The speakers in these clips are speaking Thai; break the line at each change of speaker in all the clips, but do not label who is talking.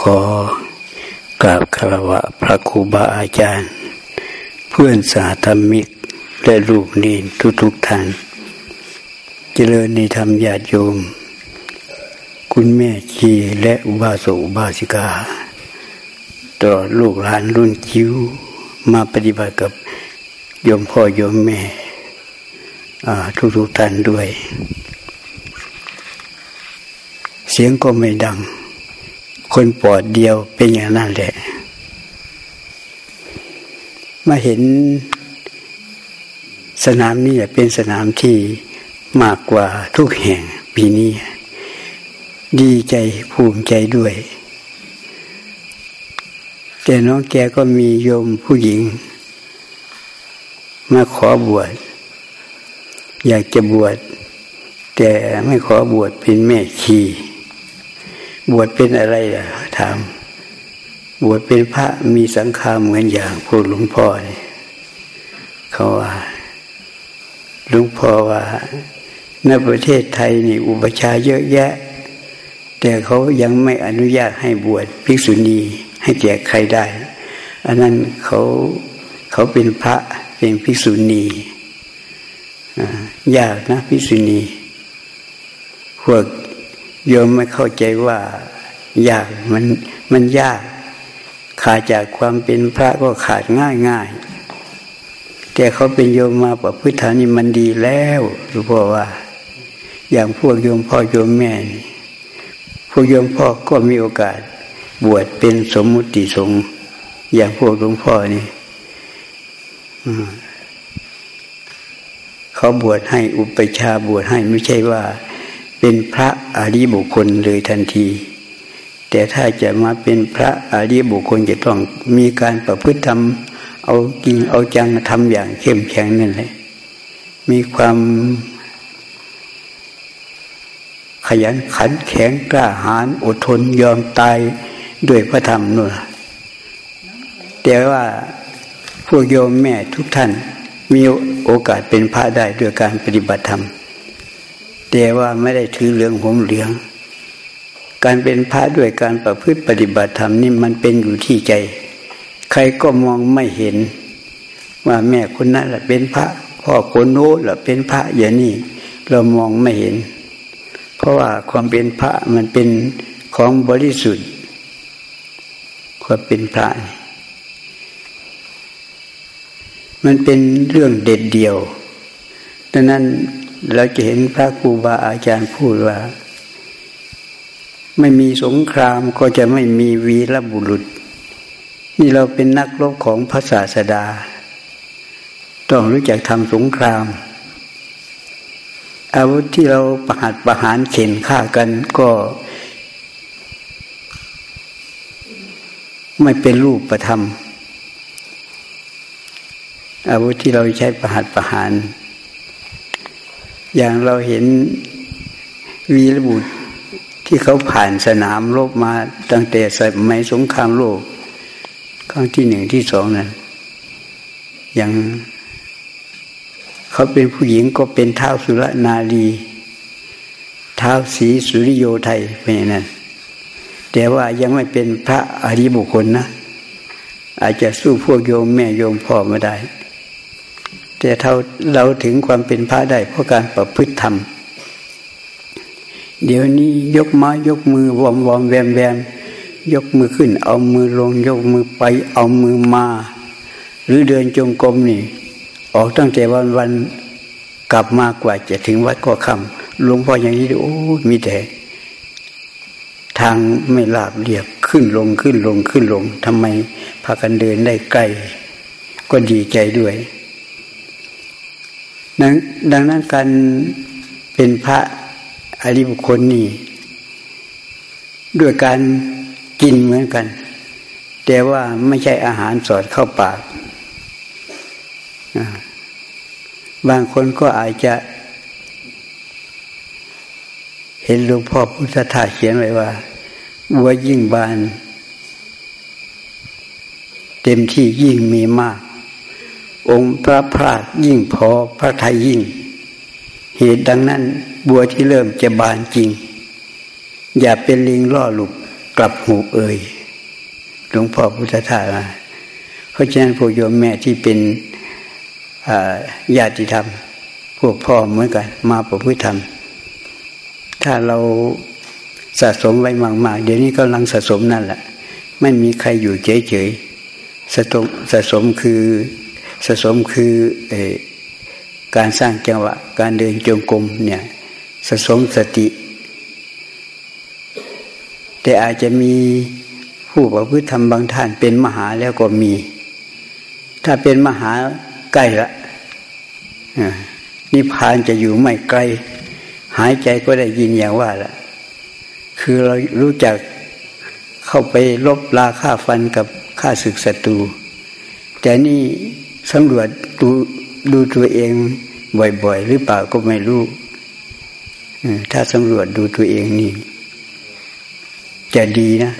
ขอกราบคารวะพระครูบาอาจารย์ เพื่อนสาธมิก และลูกนีนทุกทุกท่าน เจริญในธรรมญาติโยม คุณแม่ชีและอุบาสกอุบาสิกาตลอดลูกหลานรุ่นคิ้วมาปฏิบัติกับโยมพ่อโยมแม่ทุกทุกท่านด้วย เสียงก็ไม่ดัง คนปอดเดียวเป็นอย่างนั้นแหละ มาเห็นสนามนี้เป็นสนามที่มากกว่าทุกแห่งปีนี้ ดีใจภูมิใจด้วย แต่น้องแกก็มีโยมผู้หญิง มาขอบวช อยากจะบวช แต่ไม่ขอบวชเป็นแม่ชี บวชเป็นอะไรล่ะถาม บวชเป็นพระมีสังฆาเหมือนอย่างพวกหลวงพ่อเนี่ยเขาว่าหลวงพ่อว่าในประเทศไทยนี่อุปชาเยอะแยะ แต่เขายังไม่อนุญาตให้บวชภิกษุณีให้แก่ใครได้ อันนั้นเขาเขาเป็นพระเป็นภิกษุณียากนะภิกษุณีพวก โยมไม่เข้าใจว่า ยากมันมันยาก ขาดจากความเป็นพระก็ขาดง่ายง่ายแต่เขาเป็นโยมมาประพฤติฐานี่มันดีแล้วหลวงพ่อว่า อย่างพวกโยมพ่อโยมแม่พวกโยมพ่อก็มีโอกาส บวชเป็นสมมุติสงฆ์อย่างพวกหลวงพ่อนี่เขาบวชให้อุปชาบวชให้ไม่ใช่ว่า เป็นพระอริบุคคลเลยทันที แต่ถ้าจะมาเป็นพระอริบุคคลจะต้องมีการประพฤติทำเอาจริงเอาจังทำอย่างเข้มแข็งนั่นแหละมีความขยันขันแข็งกล้าหาญอดทนยอมตายด้วยพระธรรมนู่นแต่ว่าพวกโยมแม่ทุกท่านมีโอกาสเป็นพระได้ด้วยการปฏิบัติธรรม แต่ว่าไม่ได้ถือเหลืองผมเหลือง การเป็นพระด้วยการประพฤติปฏิบัติธรรมนี่มันเป็นอยู่ที่ใจ ใครก็มองไม่เห็น ว่าแม่คนนั้นแหละเป็นพระ พ่อคนโน้นแหละเป็นพระอย่างนี้เรามองไม่เห็น เพราะว่าความเป็นพระมันเป็นของบริสุทธิ์ความเป็นพระ มันเป็นเรื่องเด็ดเดียวดังนั้น เราจะเห็นพระครูบาอาจารย์พูดว่า ไม่มีสงครามก็จะไม่มีวีรบุรุษ นี่เราเป็นนักรบของพระศาสดา ต้องรู้จักทำสงคราม อาวุธที่เราประหัตประหารเข็นฆ่ากันก็ ไม่เป็นรูปประธรรมอาวุธที่เราใช้ประหัตประหาร อย่างเราเห็นวีรบุตรที่เขาผ่านสนามรบมาตั้งแต่สมัยสงครามโลก ครั้งที่หนึ่งที่สองนั้นอย่างเขาเป็นผู้หญิงก็เป็นเท้าสุรนารีเท้าสีสุริโยไทยเป็นอย่างนั้นแต่ว่ายังไม่เป็นพระอริบุคคลนะ อาจจะสู้พวกโยมแม่โยมพ่อไม่ได้ แต่เราเราถึงความเป็นพระได้เพราะการประพฤติธรรม เดี๋ยวนี้ยกไม้ยกมือวอมวอมแวมแวมยกมือขึ้น เอามือลง ยกมือไปเอามือมา หรือเดินจงกรมนี่ ออกตั้งแต่วันวันกลับมากว่าจะถึงวัดก็คำหลวงพ่ออย่างนี้โอ้มีแต่ ทางไม่ลาบเรียบขึ้นลงขึ้นลงขึ้นลงทำไมพากันเดินได้ใกล้ก็ดีใจด้วย ดังดังนั้นการเป็นพระอริบุคคลนี่ด้วยการกินเหมือนกัน แต่ว่าไม่ใช่อาหารสอดเข้าปาก บางคนก็อาจจะ เห็นหลวงพ่อพุทธทาสเขียนไว้ว่าวัวยิ่งบาน เต็มที่ยิ่งมีมาก องค์พระพราดยิ่งพอพระไทยยิ่ง เหตุดังนั้นบัวที่เริ่มจะบานจริง อย่าเป็นลิงล่อหลุกกลับหูเอ่ยหลวงพ่อพุทธทาสเพราะฉะนั้นพวกโยมแม่ที่เป็นญาติธรรม พวกพ่อเหมือนกัน มาประพฤติธรรม ถ้าเราสะสมไว้มากๆ เดี๋ยวนี้กำลังสะสมนั่นแหละ ไม่มีใครอยู่เฉยๆสะสมสะสมคือ สะสมคือการสร้างจังหวะ การเดินจงกรมเนี่ยสะสมสติ แต่อาจจะมีผู้ประพฤติธรรมบางท่านเป็นมหาแล้วก็มี ถ้าเป็นมหาใกล้ละนิพพานจะอยู่ไม่ไกล หายใจก็ได้ยินอย่างว่าละคือเรารู้จักเข้าไปลบลาค่าฟันกับค่าศึกศัตรูแต่นี่ สำรวจดูดูตัวเองบ่อยๆ หรือเปล่าก็ไม่รู้ถ้าสำรวจดูตัวเองนี่ จะดีนะ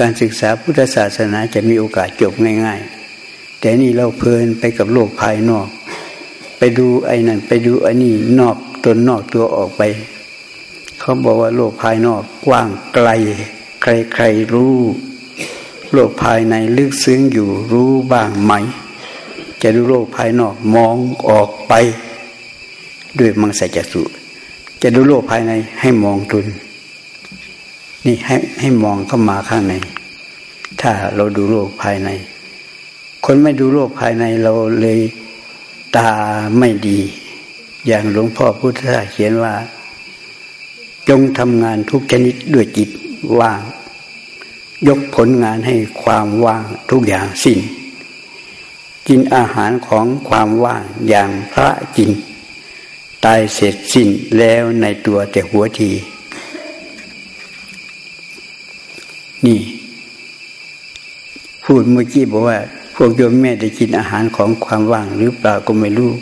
การศึกษาพุทธศาสนาจะมีโอกาสจบง่าย ๆ แต่นี่เราเพลินไปกับโลกภายนอก ไปดูไอ้นั่น ไปดูไอ้นี่นอกตนนอกตัวออกไป เขาบอกว่าโลกภายนอกกว้างไกล ใครๆรู้ โลกภายในลึกซึ้งอยู่รู้บ้างไหม จะดูโลกภายนอกมองออกไป ด้วยมังสจัสุจะดูโลกภายในให้มองตุนนี่ให้ให้มองเข้ามาข้างใน ถ้าเราดูโลกภายใน คนไม่ดูโลกภายในเราเลยตาไม่ดี อย่างหลวงพ่อพุทธทาเขียนว่า จงทำงานทุกชนิดด้วยจิตว่าง ยกผลงานให้ความว่างทุกอย่างสิ้น กินอาหารของความว่างอย่างพระจิน ตายเสร็จสิ้นแล้วในตัวแต่หัวที นี่ พูดเมื่อกี้บอกว่า พวกโยมแม่ได้กินอาหารของความว่างหรือเปล่าก็ไม่รู้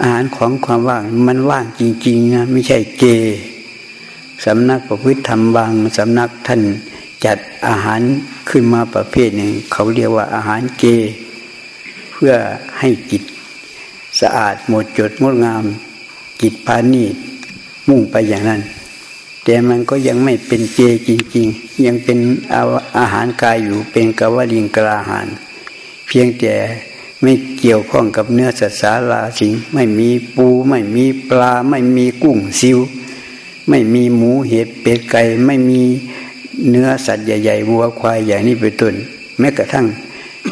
อาหารของความว่างมันว่างจริงๆนะไม่ใช่เจสำนักประพฤติธรรมบางสำนักท่านจัดอาหารขึ้นมาประเภทหนึ่ง เขาเรียกว่าอาหารเจเพื่อให้จิตสะอาดหมดจดงดงาม จิตพานีมุ่งไปอย่างนั้น แต่มันก็ยังไม่เป็นเจจริง ๆ ยังเป็นอาอาหารกายอยู่เป็นกวลิงกลาหาร เพียงแต่ไม่เกี่ยวข้องกับเนื้อสัตว์สาราสิงไม่มีปูไม่มีปลา ไม่มีกุ้งซิว ไม่มีหมูเห็ดเป็ดไก่ไม่มีเนื้อสัตว์ใหญ่ๆวัวควายอย่างนี้เป็นต้นแม้กระทั่ง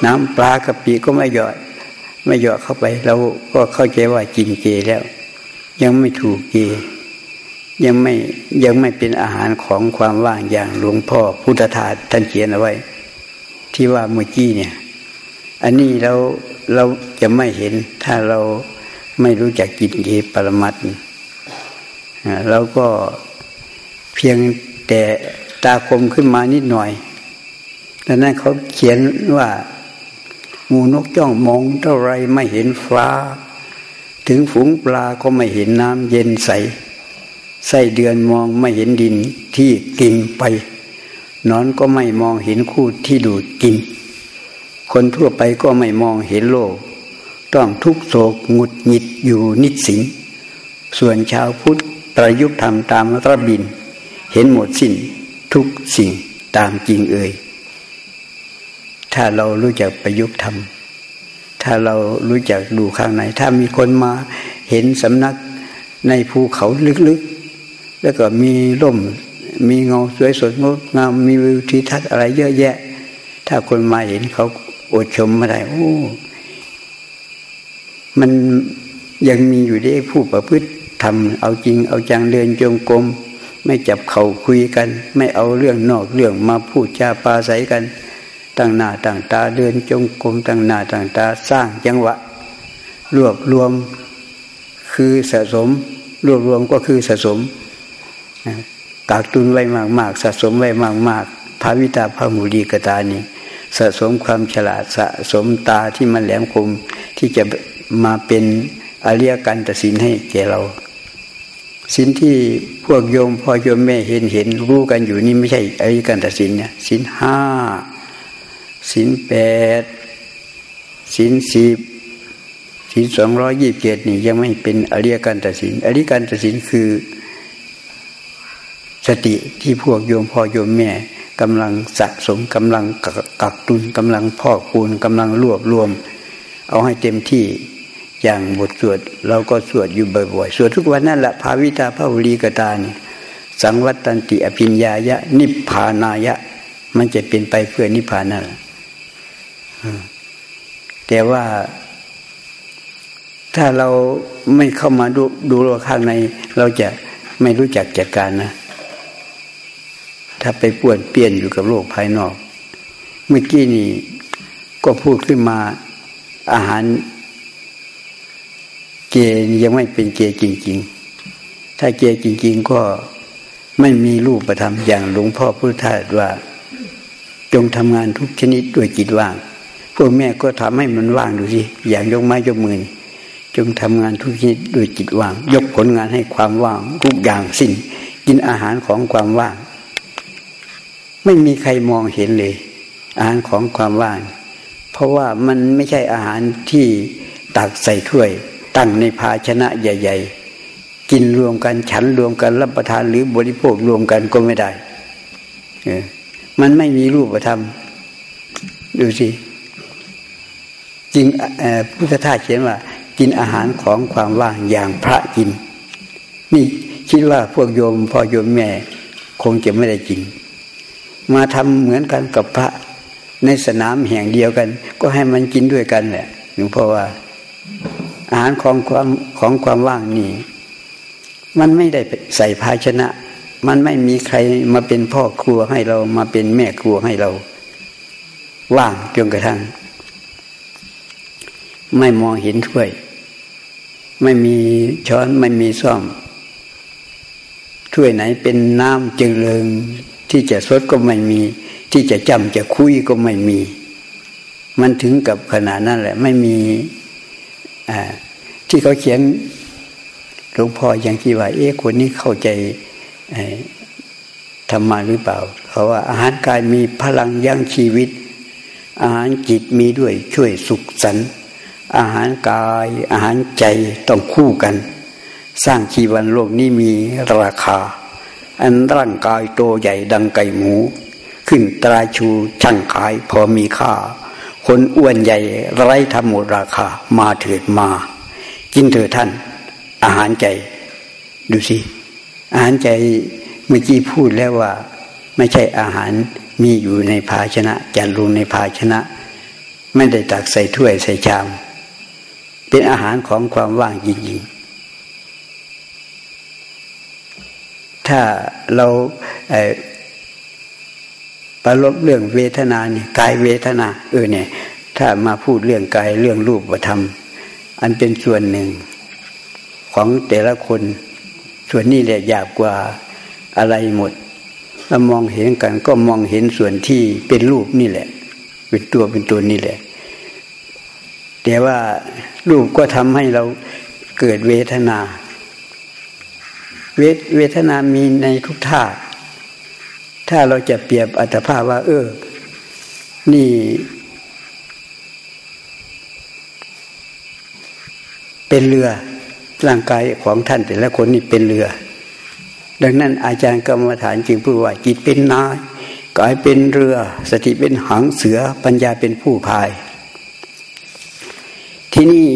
น้ำปลากะปิก็ไม่หยอด ไม่หยอดเข้าไป เราก็เข้าใจว่ากินเจแล้ว ยังไม่ถูกเจยังไม่ยังไม่เป็นอาหารของความว่างอย่างหลวงพ่อพุทธทาสท่านเขียนเอาไว้ ที่ว่าเมื่อกี้เนี่ย อันนี้เราเราจะไม่เห็นถ้าเราไม่รู้จักกินเจปรมัตเราก็เพียงแต่ตาคมขึ้นมานิดหน่อยดังนั้นเขาเขียนว่า มูนกจ้องมองเท่าไรไม่เห็นฟ้า ถึงฝูงปลาก็ไม่เห็นน้ำเย็นใส ไส้เดือนมองไม่เห็นดินที่กินไปนอนก็ไม่มองเห็นคู่ที่ดูดกิน คนทั่วไปก็ไม่มองเห็นโลก ต้องทุกโศกหงุดหงิดอยู่นิดสินส่วนชาวพุทธประยุกต์ทำตามระบิน เห็นหมดสิ้นทุกสิ่งตามจริงเอ่ย ถ้าเรารู้จักประยุกต์ทำถ้าเรารู้จักดูข้างใน ถ้ามีคนมาเห็นสำนักในภูเขาลึกๆ แล้วก็มีร่ม มีเงาสวยสดงดงาม มีวิวทิทัศน์อะไรเยอะแยะ ถ้าคนมาเห็นเขาอดชมมาได้โอ้มันยังมีอยู่ได้ผู้ประพฤติทำเอาจริง เอาจังเดินจงกรมไม่จับเข่าคุยกัน ไม่เอาเรื่องนอกเรื่องมาพูดจาปาใสกัน ตั้งหน้าตั้งตาเดินจงกรมตั้งหน้าตั้งตาสร้างจังหวะ รวบรวมคือสะสม รวบรวมก็คือสะสมกากตุนไว้มากๆสะสมไว้มากๆภาวิตาพาหมุรีกตานี้สะสมความฉลาดสะสมตาที่มันแหลมคมที่จะมาเป็นอริยกันตสินให้แก่เราสินที่พวกโยมพ่อโยมแม่เห็นเห็นรู้กันอยู่นี่ไม่ใช่อริยกันตสินเนี่ยสินห้า สินแปดสินสิบสินสองร้อยยี่บเจ็ดนี่ยังไม่เป็นอริยการตัดสินอริยการตัดสินคือ สติที่พวกโยมพ่อโยมแม่กำลังสะสมกำลังกักตุนกำลังพอกคูณกำลังรวบรวม เอาให้เต็มที่อย่างบทสวดเราก็สวดอยู่บ่อยๆ สวดทุกวันนั่นแหละภาวิตาพระวลีกตานี่สังวัตตันติอภิญญายะ นิพพานายะ มันจะเป็นไปเพื่อนิพพานนั่นแหละ แต่ว่าถ้าเราไม่เข้ามาดูดูโลกข้างใน เราจะไม่รู้จักจัดการนะ ถ้าไปป่วนเปลี่ยนอยู่กับโลกภายนอก เมื่อกี้นี่ก็พูดขึ้นมาอาหารเกยยังไม่เป็นเกยจริง ๆ ถ้าเกยจริง ๆ ก็ไม่มีรูปประธรรมอย่างหลวงพ่อพุทธทาสว่า จงทำงานทุกชนิดด้วยจิตว่าง พวกแม่ก็ทำให้มันว่างดูสิอย่างยกไม้ยกมือ จงทำงานทุกชนิดด้วยจิตว่าง ยกผลงานให้ความว่างทุกอย่างสิ้น กินอาหารของความว่าง ไม่มีใครมองเห็นเลย อาหารของความว่าง เพราะว่ามันไม่ใช่อาหารที่ตักใส่ถ้วย ตั้งในภาชนะใหญ่ ๆ กินรวมกันฉันรวมกันรับประทานหรือบริโภครวมกันก็ไม่ได้เออมันไม่มีรูปธรรมดูสิ จริงพุทธทาสเขียนว่า กินอาหารของความว่างอย่างพระกิน นี่คิดว่าพวกโยมพ่อโยมแม่คงจะไม่ได้กิน มาทำเหมือนกันกับพระในสนามแห่งเดียวกัน ก็ให้มันกินด้วยกันแหละหลวงพ่อว่า อาหารของความของความว่างนี่ มันไม่ได้ใส่ภาชนะ มันไม่มีใครมาเป็นพ่อครัวให้เรามาเป็นแม่ครัวให้เรา ว่างจนกระทั่ง ไม่มองเห็นถ้วย ไม่มีช้อนไม่มีซ่อม ถ้วยไหนเป็นน้ำจึงเริงที่จะสดก็ไม่มี ที่จะจำจะคุยก็ไม่มี มันถึงกับขนาดนั้นแหละ ไม่มีที่เขาเขียนหลวงพ่ออย่างที่ว่า เอ๊ะคนนี้เข้าใจธรรมะหรือเปล่าเขาว่าอาหารกายมีพลังยั่งชีวิต อาหารจิตมีด้วยช่วยสุขสันต์ อาหารกายอาหารใจต้องคู่กัน สร้างชีวันโลกนี้มีราคา อันร่างกายโตใหญ่ดังไก่หมู ขึ้นตราชูช่างขายพอมีค่า คนอ้วนใหญ่ไร้ธรรมหมดราคามาเถิดมา กินเถิดท่าน อาหารใจ ดูสิ อาหารใจเมื่อกี้พูดแล้วว่า ไม่ใช่อาหารมีอยู่ในภาชนะจัดลงในภาชนะ ไม่ได้ตักใส่ถ้วยใส่ชาม เป็นอาหารของความว่างจริงๆ ถ้าเราประลบเรื่องเวทนาเนี่ยกายเวทนาเออเนี่ย ถ้ามาพูดเรื่องกายเรื่องรูปธรรม อันเป็นส่วนหนึ่งของแต่ละคนส่วนนี้แหละหยาบกว่าอะไรหมดเรามองเห็นกันก็มองเห็นส่วนที่เป็นรูปนี่แหละ เป็นตัวเป็นตัวนี่แหละ แต่ว่ารูปก็ทำให้เราเกิดเวทนา เวเวทนามีในทุกท่าถ้าเราจะเปรียบอัตภาพว่า เออ นี่ เป็นเรือร่างกายของท่านแต่ละคนนี่เป็นเรือ ดังนั้นอาจารย์กรรมฐานจึงพูดว่าจิตเป็นนายกายเป็นเรือ สติเป็นหางเสือปัญญาเป็นผู้พาย ที่นี่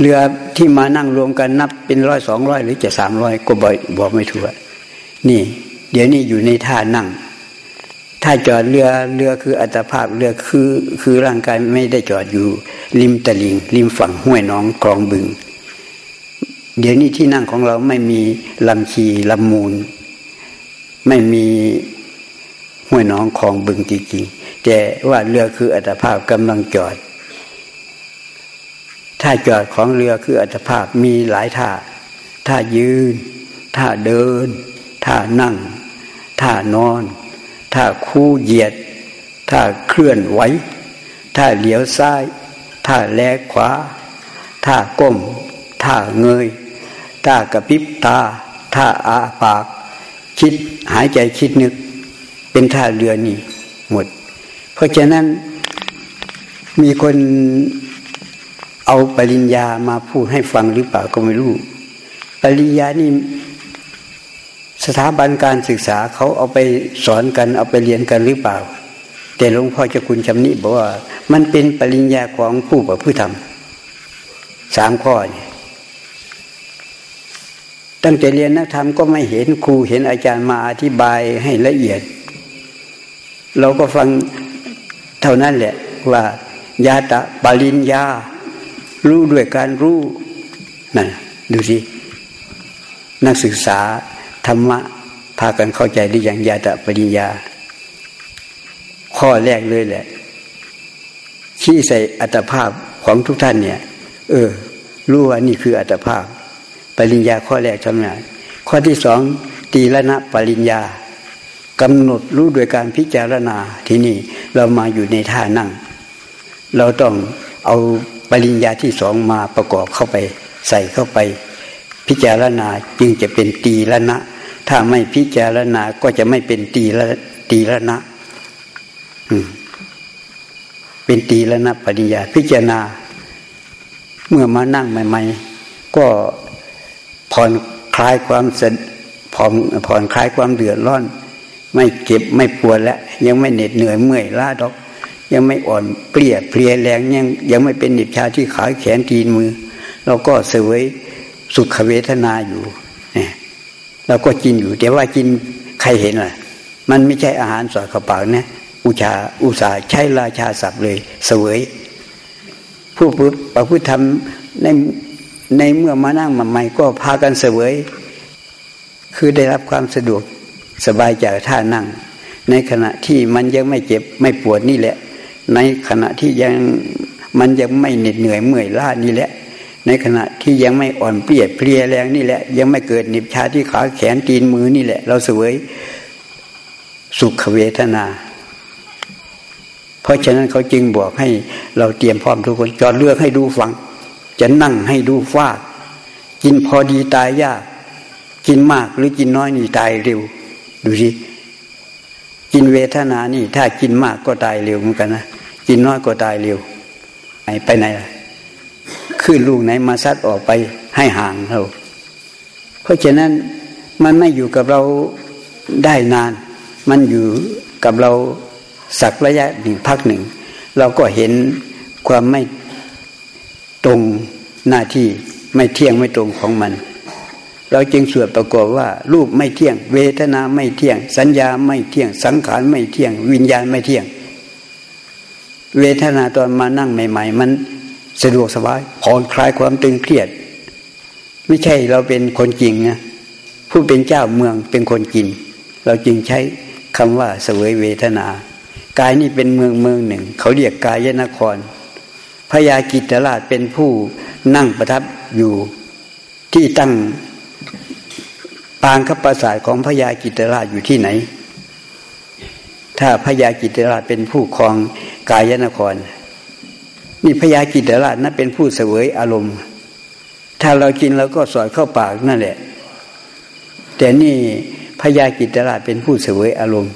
เรือที่มานั่งรวมกันนับเป็นร้อยสองร้อยหรือจะสามร้อยก็บอกบอกไม่ถูกนี่ เดี๋ยวนี้อยู่ในท่านั่ง ถ้าจอดเรือเรือคืออัตภาพเรือคือคือร่างกายไม่ได้จอดอยู่ ริมตลิง ริมฝั่งห้วยน้องคลองบึง เดี๋ยวนี้ที่นั่งของเราไม่มีลำชีลำมูล ไม่มีห้วยน้องคลองบึงจริงๆแต่ว่าเรือคืออัตภาพกำลังจอด ถ้าจอดของเรือคืออัตภาพมีหลายท่า ท่ายืน ท่าเดิน ท่านั่ง ท่านอน ท่าคู่เหยียด ท่าเคลื่อนไหว ท่าเหลียวซ้าย ท่าแลขวา ท่าก้ม ท่าเงย ท่ากระพริบตา ท่าอาปาก คิดหายใจคิดนึก เป็นท่าเรือนี่หมด เพราะฉะนั้นมีคน เอาปริญญามาพูดให้ฟังหรือเปล่าก็ไม่รู้ ปริญญานี่สถาบันการศึกษาเขาเอาไปสอนกันเอาไปเรียนกันหรือเปล่า แต่หลวงพ่อเจ้าคุณชำนิบอกว่า มันเป็นปริญญาของผู้ประพฤติธรรมสามข้อเนี่ยตั้งแต่เรียนนักธรรมก็ไม่เห็นครูเห็นอาจารย์มาอธิบายให้ละเอียด เราก็ฟังเท่านั้นแหละว่ายาตะปริญญา รู้ด้วยการรู้นั่นดูสินักศึกษาธรรมะพากันเข้าใจหรือยังยาตะปริญญา ข้อแรกเลยแหละชี้ใส่อัตภาพของทุกท่านเนี่ย เออ รู้ว่านี่คืออัตภาพ ปริญญาข้อแรกทำงานข้อที่สองตีละนะปริญญากำหนดรู้โดยการพิจารณาที่นี่เรามาอยู่ในท่านั่ง เราต้องเอา ปริญญาที่สองมาประกอบเข้าไป ใส่เข้าไป พิจารณาจึงจะเป็นตีละนะ ถ้าไม่พิจารณาก็จะไม่เป็นตีละตีละนะเป็นตีละนะปริญญาพิจารณา เมื่อมานั่งใหม่ๆก็ผ่อนคลายความสผ่อนผ่อนคลายความเดือดร้อน ไม่เก็บไม่ปวดแล้วยังไม่เหน็ดเหนื่อยเมื่อยล้าดอก ยังไม่อ่อนเปลี่ยเพลียแรงยังยังไม่เป็นหนิบชาที่ขาแขนตีนมือ เราก็เสวยสุขเวทนาอยู่เนี่ยเราก็กินอยู่ แต่ว่ากินใครเห็นล่ะ มันไม่ใช่อาหารสอดกระเป๋านะอุชาอุสาใช้ราชาศัพท์เลย เสวย ผู้ประพฤติธรรมในในเมื่อมานั่งมาใหม่ก็พากันเสวย คือได้รับความสะดวกสบายจากท่านั่ง ในขณะที่มันยังไม่เจ็บไม่ปวดนี่แหละ ในขณะที่ยังมันยังไม่เหน็ดเหนื่อยเมื่อยล้านี่แหละ ในขณะที่ยังไม่อ่อนเปลียดเพลียแรงนี่แหละ ยังไม่เกิดหนิบชาที่ขาแขนตีนมือนี่แหละ เราเสวยสุขเวทนา เพราะฉะนั้นเขาจึงบอกให้เราเตรียมพร้อมทุกคนจอดเลือกให้ดูฟัง จะนั่งให้ดูฟาดกินพอดีตายยาก กินมากหรือกินน้อยนี่ตายเร็ว ดูสิกินเวทนานี่ ถ้ากินมากก็ตายเร็วเหมือนกันนะ กินน้อยก็ตายเร็วไปไปไหนล่ะขึ้นลูกไหนมาซัดออกไปให้ห่างเรา เพราะฉะนั้นมันไม่อยู่กับเราได้นาน มันอยู่กับเราสักระยะหนึ่งพักหนึ่ง เราก็เห็นความไม่ตรงหน้าที่ไม่เที่ยงไม่ตรงของมัน เราจึงสวดประกอบว่า รูปไม่เที่ยง เวทนาไม่เที่ยง สัญญาไม่เที่ยง สังขารไม่เที่ยง วิญญาณไม่เที่ยง เวทนาตอนมานั่งใหม่ ๆ มันสะดวกสบายผ่อนคลายความตึงเครียด ไม่ใช่เราเป็นคนจริงนะผู้เป็นเจ้าเมืองเป็นคนกิน เราจึงใช้คำว่าเสวยเวทนากายนี่เป็นเมืองเมืองหนึ่ง เขาเรียกกายนครพญากิตราชเป็นผู้นั่งประทับอยู่ที่ตั้งปางคับประสาทของพญากิตราชอยู่ที่ไหน ถ้าพญากิตราชเป็นผู้ครอง กายนคร นี่พญากิตราชนั้นเป็นผู้เสวยอารมณ์ ถ้าเรากินเราก็สอดเข้าปากนั่นแหละ แต่นี่พญากิตราชเป็นผู้เสวยอารมณ์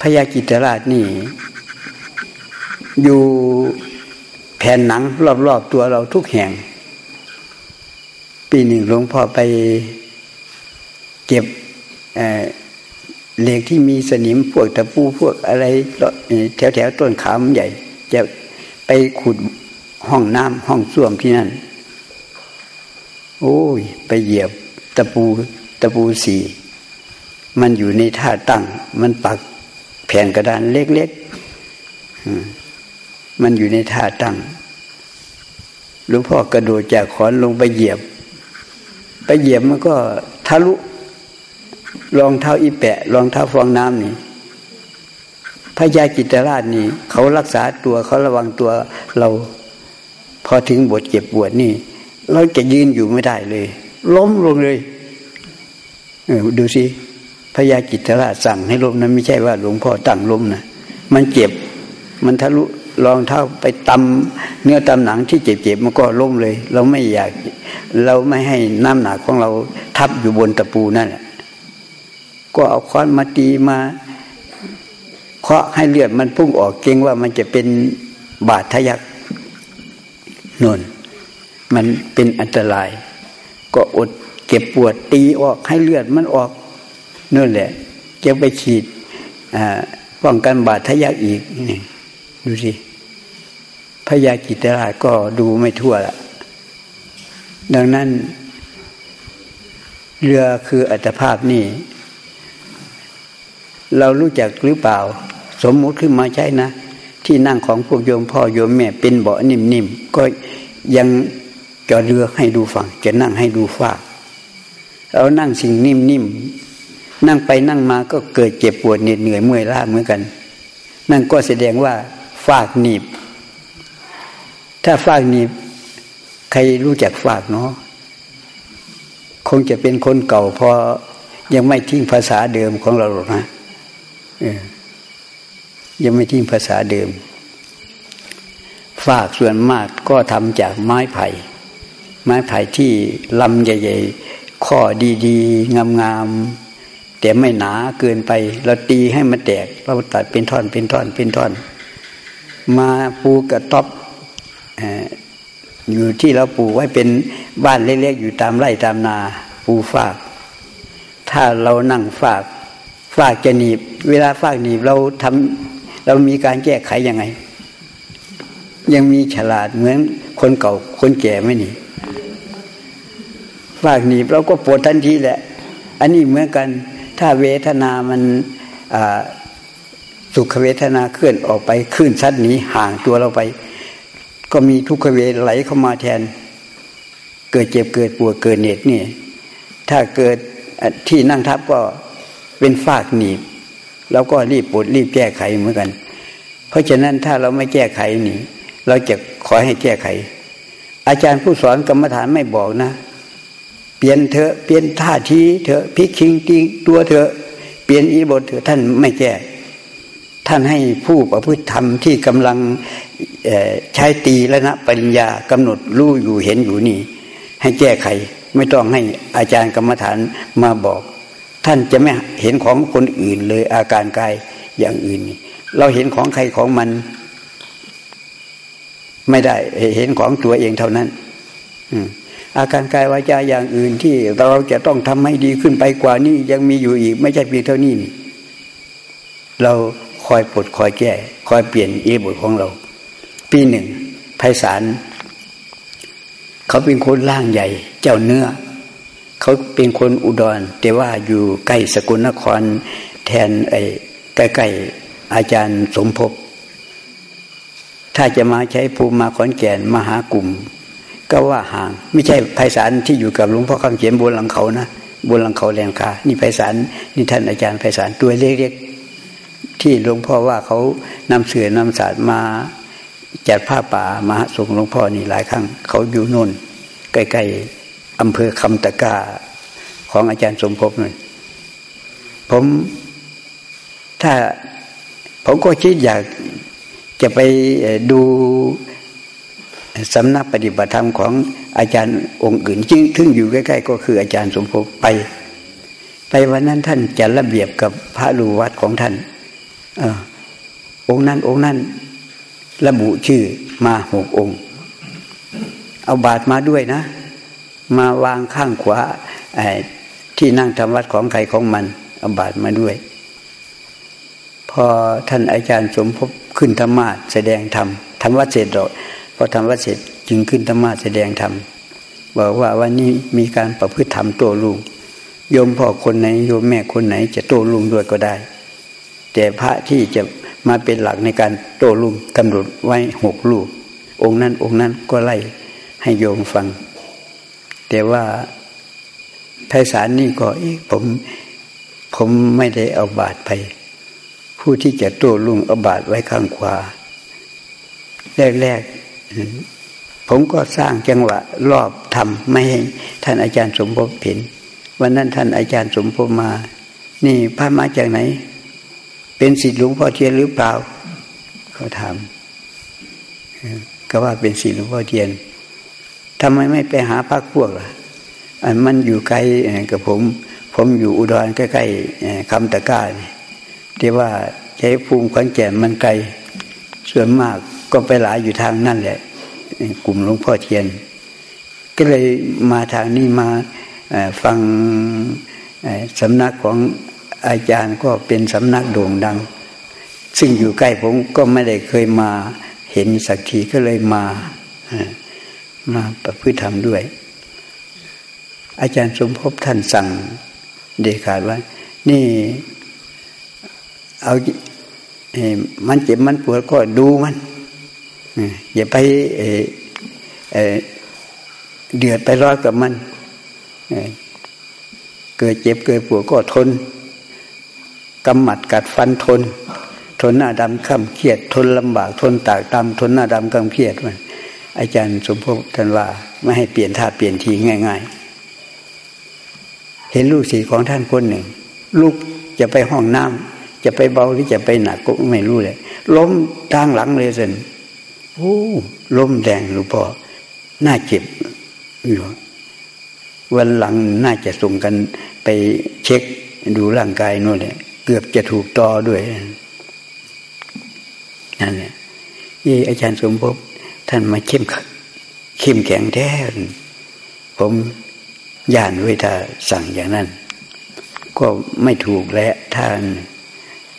พญากิตราชนี่ อยู่แผ่นหนังรอบๆตัวเราทุกแห่ง ปีหนึ่งหลวงพ่อไปเก็บ เหล็กที่มีสนิมพวกตะปูพวกอะไรแถวๆต้นขามใหญ่ จะไปขุดห้องน้ำห้องส้วมที่นั่น โอ้ย ไปเหยียบตะปูตะปูสีมันอยู่ในท่าตั้ง มันปักแผ่นกระดานเล็กๆมันอยู่ในท่าตั้งหลวงพ่อกระโดดจากขอนลงไปเหยียบ ไปเหยียบมันก็ทะลุ รองเท้าอีแปะ รองเท้าฟองน้ำนี่พระยาจิตราชนี่ เขารักษาตัวเขาระวังตัวเรา พอถึงบทเจ็บปวดนี่ เราจะยืนอยู่ไม่ได้เลย ล้มลงเลยเออดูสิพระยาจิตราชสั่งให้ล้มนะไม่ใช่ว่าหลวงพ่อตั้งล้มนะมันเจ็บ มันทะลุรองเท้าไปตำเนื้อตำหนังที่เจ็บๆมันก็ล้มเลย เราไม่อยาก เราไม่ให้น้ำหนักของเราทับอยู่บนตะปูนั่นแหละ ก็เอาค้อนมาตีมาเคาะให้เลือดมันพุ่งออกเกรงว่ามันจะเป็นบาดทะยักนนมันเป็นอันตราย ก็อดเก็บปวดตีออกให้เลือดมันออกนั่นแหละจะไปฉีดป้องกันบาดทะยักอีกนี่ดูสิพยากิตราชก็ดูไม่ทั่วละดังนั้น เรือคืออัตภาพนี่ เรารู้จักหรือเปล่า สมมุติขึ้นมาใช่นะ ที่นั่งของพวกโยมพ่อโยมแม่เป็นเบาะนิ่มๆก็ยังจอเรือให้ดูฝั่งจะนั่งให้ดูฟ้าเรานั่งสิ่งนิ่มๆนั่งไปนั่งมาก็เกิดเจ็บปวดเหน็ดเหนื่อยเมื่อยล้าเหมือนกัน นั่นก็แสดงว่าฟากหนีบ ถ้าฟากหนีบ ใครรู้จักฟากเนาะคงจะเป็นคนเก่าพอยังไม่ทิ้งภาษาเดิมของเราหรอกนะ ยังไม่ทิ้งภาษาเดิม ฝากส่วนมากก็ทำจากไม้ไผ่ ไม้ไผ่ที่ลำใหญ่ๆ ข้อดีๆ งามๆ แต่ไม่หนาเกินไป เราตีให้มันแตก เราตัดเป็นท่อนเป็นท่อนเป็นท่อน มาปูกระต๊อบอยู่ที่เราปูไว้เป็นบ้านเล็กๆ อยู่ตามไร่ตามนา ปูฝาก ถ้าเรานั่งฝาก ฝากจะหนีบ เวลาฝากหนีบเราทำเรามีการแก้ไขยังไง ยังมีฉลาดเหมือนคนเก่าคนแก่ไม่หนีฝากหนีบเราก็ปวดทันทีแหละ อันนี้เหมือนกัน ถ้าเวทนามันสุขเวทนาเคลื่อนออกไปขึ้นซัดหนีห่างตัวเราไป ก็มีทุกขเวทไหลเข้ามาแทน เกิดเจ็บเกิดปวดเกิดเหน็ดนี่ ถ้าเกิดที่นั่งทับก็ เป็นฟากหนีบเราก็รีบปวดรีบแก้ไขเหมือนกัน เพราะฉะนั้นถ้าเราไม่แก้ไขนี่ เราจะขอให้แก้ไข อาจารย์ผู้สอนกรรมฐานไม่บอกนะ เปลี่ยนเถอะเปลี่ยนท่าทีเถอะพิคิงตีตัวเถอะเปลี่ยนอีบทเถอะท่านไม่แก้ท่านให้ผู้ประพฤติธรรมที่กำลังใช้ตีและนะปริญญากำหนดรู้อยู่เห็นอยู่นี่ ให้แก้ไข ไม่ต้องให้อาจารย์กรรมฐานมาบอก ท่านจะไม่เห็นของคนอื่นเลยอาการกายอย่างอื่น เราเห็นของใครของมัน ไม่ได้เห็นของตัวเองเท่านั้นอาการกายวาจาอย่างอื่นที่เราจะต้องทำให้ดีขึ้นไปกว่านี้ยังมีอยู่อีก ไม่ใช่เพียงเท่านี้นี่เราคอยปลดคอยแก้ คอยเปลี่ยนอีบทของเรา ปีหนึ่งไพศาลเขาเป็นคนร่างใหญ่ เจ้าเนื้อ เขาเป็นคนอุดร แต่ว่าอยู่ใกล้สกลนครแทนไอ้ใกล้ๆอาจารย์สมภพถ้าจะมาใช้ภูมิมาขอนแก่นมาหากลุ่ม ก็ว่าห่าง ไม่ใช่ไพศาลที่อยู่กับหลวงพ่อคำเขียนบนหลังเขานะบนหลังเขาแรงคานี่ไพศาลนี่ท่านอาจารย์ไพศาลตัวเล็กๆที่หลวงพ่อว่าเขานำเสือนำศาสตร์มาจัดผ้าป่ามาส่งหลวงพ่อนี่หลายครั้งเขาอยู่น่นใกล้ๆ อำเภอคำตะกาของอาจารย์สมภพหน่อยผมถ้าผมก็คิดอยากจะไปดูสำนักปฏิบัติธรรมของอาจารย์องค์อื่นจึงทึ่งอยู่ใกล้ๆก็คืออาจารย์สมภพไป ไปวันนั้นท่านจะระเบียบกับพระลูวัดของท่านอองค์นั้น องค์นั้น ระบุชื่อมาหกองค์ เอาบาทมาด้วยนะ มาวางข้างขวาที่นั่งทำวัดของใครของมันเอาบาตรมาด้วย พอท่านอาจารย์สมภพขึ้นธรรมาแสดงธรรมทำวัดเสร็จหรอกพอทำวัดเสร็จจึงขึ้นธรรมาแสดงธรรมบอกว่าวันนี้มีการประพฤติธรรมโตลุงโยมพ่อคนไหนโยมแม่คนไหนจะโตลุงด้วยก็ได้ แต่พระที่จะมาเป็นหลักในการโตลุงกำหนดไว้หกลูกองค์นั้นองค์นั้นก็ไล่ให้โยมฟัง แต่ว่าไพศาลนี่ก็เอ๊ะผมผมไม่ได้เอาบาดไป ผู้ที่จะตัวลุงเอาบาดไว้ข้างขวาแรกๆผมก็สร้างจังหวะรอบทำไม่ให้ท่านอาจารย์สมภพเห็นวันนั้นท่านอาจารย์สมภพมา นี่พระมาจากไหน เป็นศิษย์หลวงพ่อเทียนหรือเปล่าเขาถามก็ว่าเป็นศิษย์หลวงพ่อเทียน ทำไมไม่ไปหาพักพวกล่ะมันอยู่ไกลกับผม ผมอยู่อุดรใกล้ๆคำตะก้านี่ที่ว่าใช้ภูมิขวัญแก่นมันไกล ส่วนมากก็ไปหลายอยู่ทางนั่นแหละ กลุ่มหลวงพ่อเทียน ก็เลยมาทางนี้มาฟังสำนักของอาจารย์ก็เป็นสำนักโด่งดัง ซึ่งอยู่ใกล้ผมก็ไม่ได้เคยมาเห็นสักทีก็เลยมา มาประพฤติธรรมด้วย อาจารย์สมภพท่านสั่งเด็ดขาดว่า นี่เอามันเจ็บมันปวดก็ดูมันอย่าไปเดือดไปร้อนกับมันเกิดเจ็บเกิดปวดก็ทนกำหมัดกัดฟันทน ทนหน้าดำข้ามเครียด ทนลำบาก ทนตากตำทนหน้าดำข้ามเครียดมัน อาจารย์สมภพท่านว่า ไม่ให้เปลี่ยนท่าเปลี่ยนทีง่าย ๆ เห็นลูกศิษย์ของท่านคนหนึ่ง ลูกจะไปห้องน้ำจะไปเบาหรือจะไปหนักก็ไม่รู้เลยล้มทางหลังเลยสินโอ้ล้มแดงหลวงพ่อน่าเจ็บอยู่วันหลังน่าจะส่งกันไปเช็คดูร่างกายนู่นแหละเกือบจะถูกต่อด้วยนั่นแหละยี่อาจารย์สมภพ ท่านมาเข้มเข้มแข็งแท้ผมย่านเวทาสั่งอย่างนั้น ก็ไม่ถูกและท่าน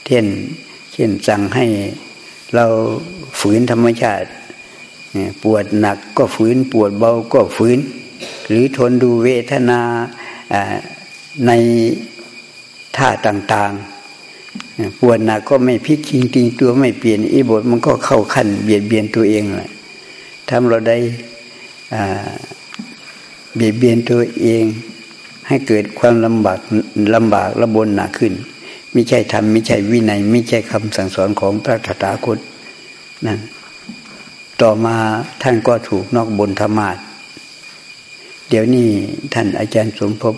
เช่นเช่นสั่งให้เราฝืนธรรมชาติปวดหนักก็ฝืนปวดเบาก็ฝืน หรือทนดูเวทนาในท่าต่างๆ ปวดหนักก็ไม่พิกจริงๆตัวไม่เปลี่ยนอีบทมันก็เข้าขั้นเบียดเบียนตัวเองแหละ ทำเราได้เบียดเบียนตัวเองให้เกิดความลำบากลำบากระบนหนักขึ้นไม่ใช่ธรรมไม่ใช่วินัยไม่ใช่คำสั่งสอนของพระธตาคตนั่นต่อมาท่านก็ถูกนอกบนธรรมาทเดี๋ยวนี้ท่านอาจารย์สมภพ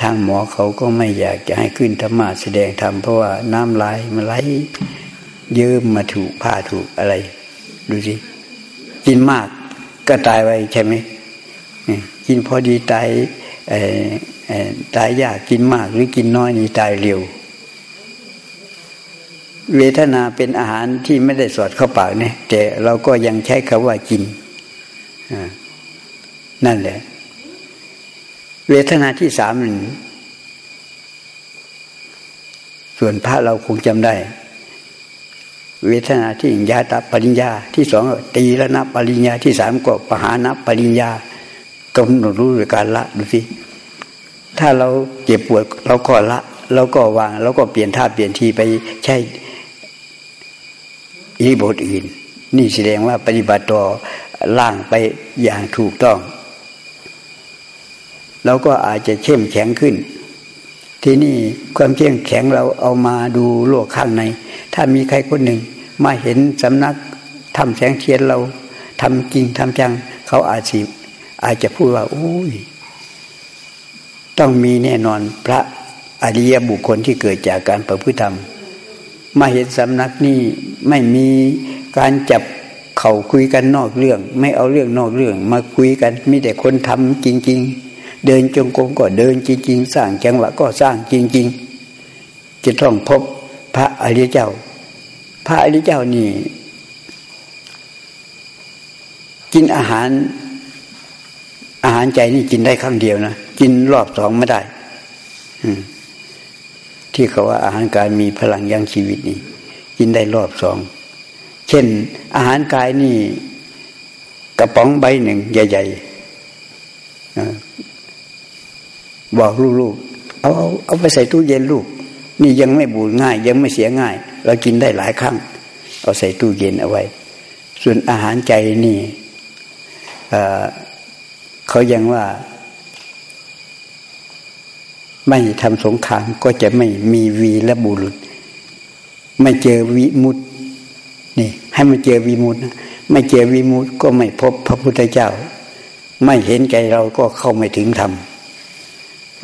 ทางหมอเขาก็ไม่อยากจะให้ขึ้นธรรมาแสดงธรรมเพราะว่าน้ำไหลมันไหลเยิ้มมาถูกผ้าถูกอะไร ดูสิ กินมากก็ตายไปใช่ไหมกินพอดีตายตายยากกินมากหรือกินน้อยนี่ตายเร็ว เวทนาเป็นอาหารที่ไม่ได้สอดเข้าปากเนี่ยแต่เราก็ยังใช้คำว่ากินนั่นแหละ เวทนาที่สามหนึ่งส่วนพระเราคงจำได้ เวทนาที่หนึ่งยาตาปริญญาที่สองตีละนับปริญญาที่สามก็ปหานับปริญญากำหนดรู้ด้วยการละดูสิถ้าเราเจ็บปวดเราก็ละเราก็วางเราก็เปลี่ยนท่าเปลี่ยนทีไปใช้อิริบทอื่น นี่แสดงว่าปฏิบัติต่อล่างไปอย่างถูกต้องเราก็อาจจะเข้มแข็งขึ้น ที่นี่ความเข้มแข็งเราเอามาดูโลกข้างใน ถ้ามีใครคนหนึ่ง มาเห็นสำนักทำแสงเทียนเราทำจริงทำจัง เขาอาจสิอาจจะพูดว่าอุ้ยต้องมีแน่นอนพระอริยบุคคลที่เกิดจากการประพฤติธรรม มาเห็นสำนักนี้ไม่มีการจับเข่าคุยกันนอกเรื่อง ไม่เอาเรื่องนอกเรื่อง มาคุยกันมีแต่คนทำจริง ๆ เดินจงกรมก็เดินจริง ๆ สร้างจังหวะก็สร้างจริง ๆ จะต้องพบ พระอริยเจ้า พระอริยเจ้านี่ กินอาหาร อาหารใจนี่กินได้ครั้งเดียวนะกินรอบสองไม่ได้ที่เขาว่าอาหารกายมีพลังยังชีวิตนี่กินได้รอบสอง เช่น อาหารกายนี่ กระป๋องใบหนึ่งใหญ่ๆบอกลูกๆเอาเอาเอาไปใส่ตู้เย็นลูก นี่ยังไม่บูดง่าย ยังไม่เสียง่าย เรากินได้หลายครั้ง เอาใส่ตู้เย็นเอาไว้ ส่วนอาหารใจนี่เขายังว่า ไม่ทำสงครามก็จะไม่มีวีและบุรุษ ไม่เจอวิมุตนี่ ให้มันเจอวิมุตนะไม่เจอวิมุตก็ไม่พบพระพุทธเจ้า ไม่เห็นใจเราก็เข้าไม่ถึงธรรม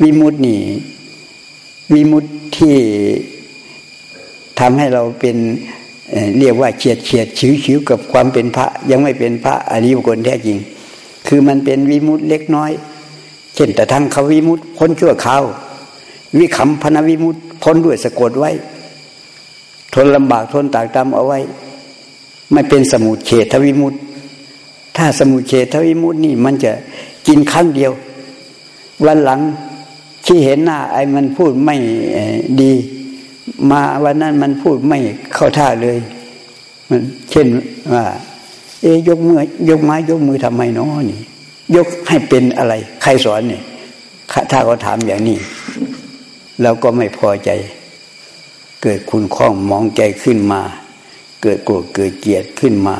วิมุตตินี่ วิมุตที่ทำให้เราเป็นเรียกว่าเฉียดเฉียดชิวชิวกับความเป็นพระ ยังไม่เป็นพระอริยบุคคลแท้จริง คือมันเป็นวิมุตเล็กน้อย เช่นแต่ทั้งเขาวิมุตพ้นชั่วคราววิขำพนวิมุตพ้นด้วยสะกดไว้ ทนลำบากทนตากตำเอาไว้ ไม่เป็นสมุทเฉทวิมุตถ้าสมุทเฉทวิมุตนี่มันจะกินครั้งเดียว วันหลัง ที่เห็นหน้าไอ้มันพูดไม่ดี มาวันนั้นมันพูดไม่เข้าท่าเลย มันเช่นว่า เอ๊ยกมือยกไม้ยกมือทำไมน้อนี่ ยกให้เป็นอะไร ใครสอนเนี่ยถ้าเขาถามอย่างนี้เราก็ไม่พอใจ เกิดคุณข้องมองใจขึ้นมา เกิดโกรธเกิดเกลียดขึ้นมา